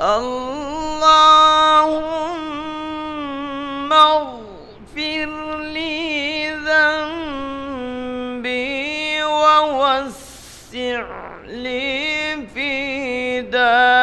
اللهم اغفر لي ذنبي ووسع لي في داري.